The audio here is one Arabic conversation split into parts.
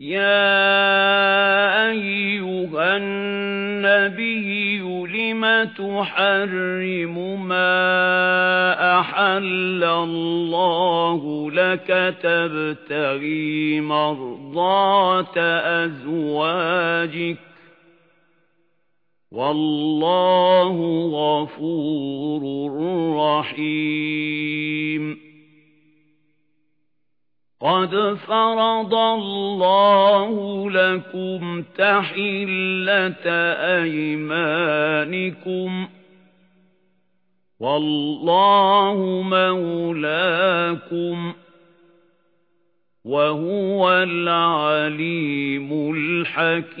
يَا أَيُّهَا النَّبِيُّ لِمَ تُحَرِّمُ مَا أَحَلَّ اللَّهُ لَكَ تَبْتَغِي مَرْضَاتَ أَزْوَاجِكَ وَاللَّهُ غَفُورٌ رَّحِيمٌ قَدْ فَرَضَ اللَّهُ لَكُمْ تَحِلَّةَ أَيْمَانِكُمْ وَاللَّهُ مَوْلَاكُمْ وَهُوَ الْعَلِيمُ الْحَكِيمُ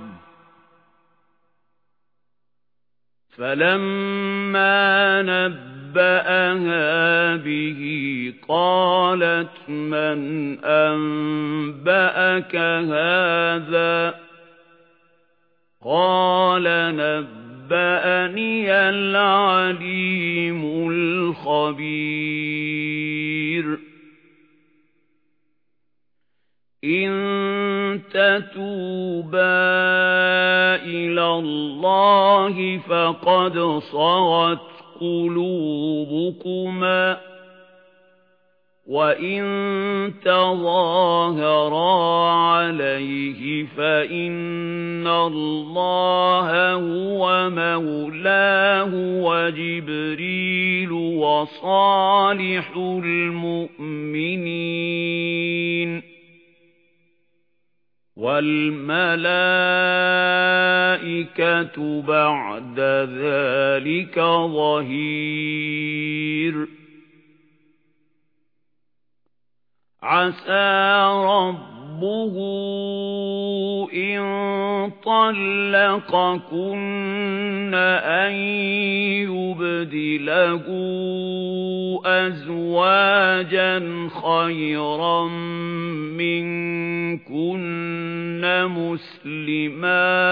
فَلَمَّا نَبَّأَهَا بِهِ قَالَتْ مَنْ أَنبَأَكَ هَذَا قَالَ نَبَّأَنِيَ الْعَلِيمُ الْخَبِيرُ إِن تَتُوبَا فَقَدْ صَغَتْ قُلُوبُكُمَا وَإِن تَظَاهَرَا عَلَيْهِ فَإِنَّ اللَّهَ هُوَ مَوْلَاهُ وَجِبْرِيلُ وَصَالِحُ الْمُؤْمِنِينَ وَالْمَلَائِكَةُ بَعْدَ ذَلِكَ ظَهِيرٌ. عَسَى رَبُّهُ إِن طَلَّقَكُنَّ أَن يُبْدِلَهُ أَزْوَاجًا خَيْرًا مِنكُنَّ مُسْلِمَاتٍ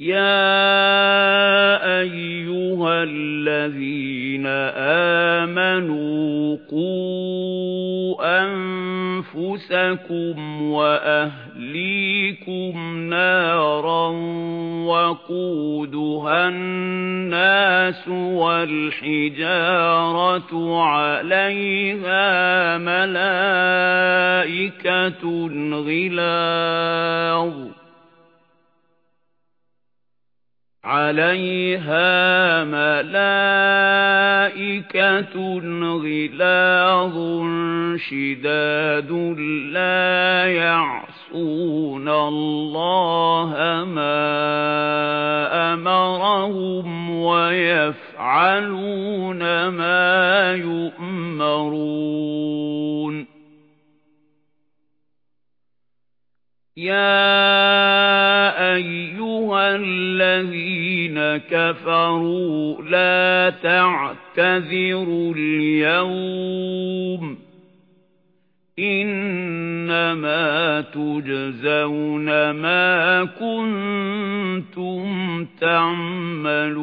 يَا أَيُّهَا الَّذِينَ آمَنُوا قُوا أَنفُسَكُمْ وَأَهْلِيكُمْ نَارًا وَقُودُهَا النَّاسُ وَالْحِجَارَةُ عَلَيْهَا مَلَائِكَةٌ غِلَاظٌ عَلَيْهَا مَلَائِكَةٌ غِلَاظٌ شِدَادٌ لَّا يَعْصُونَ اللَّهَ مَا أَمَرَهُمْ وَيَفْعَلُونَ مَا يُؤْمَرُونَ. يَا أَيُّهَا الَّذِينَ كَفَرُوا لَا تَعْتَذِرُوا الْيَوْمَ إِنَّمَا تُجْزَوْنَ مَا كُنتُمْ تَعْمَلُونَ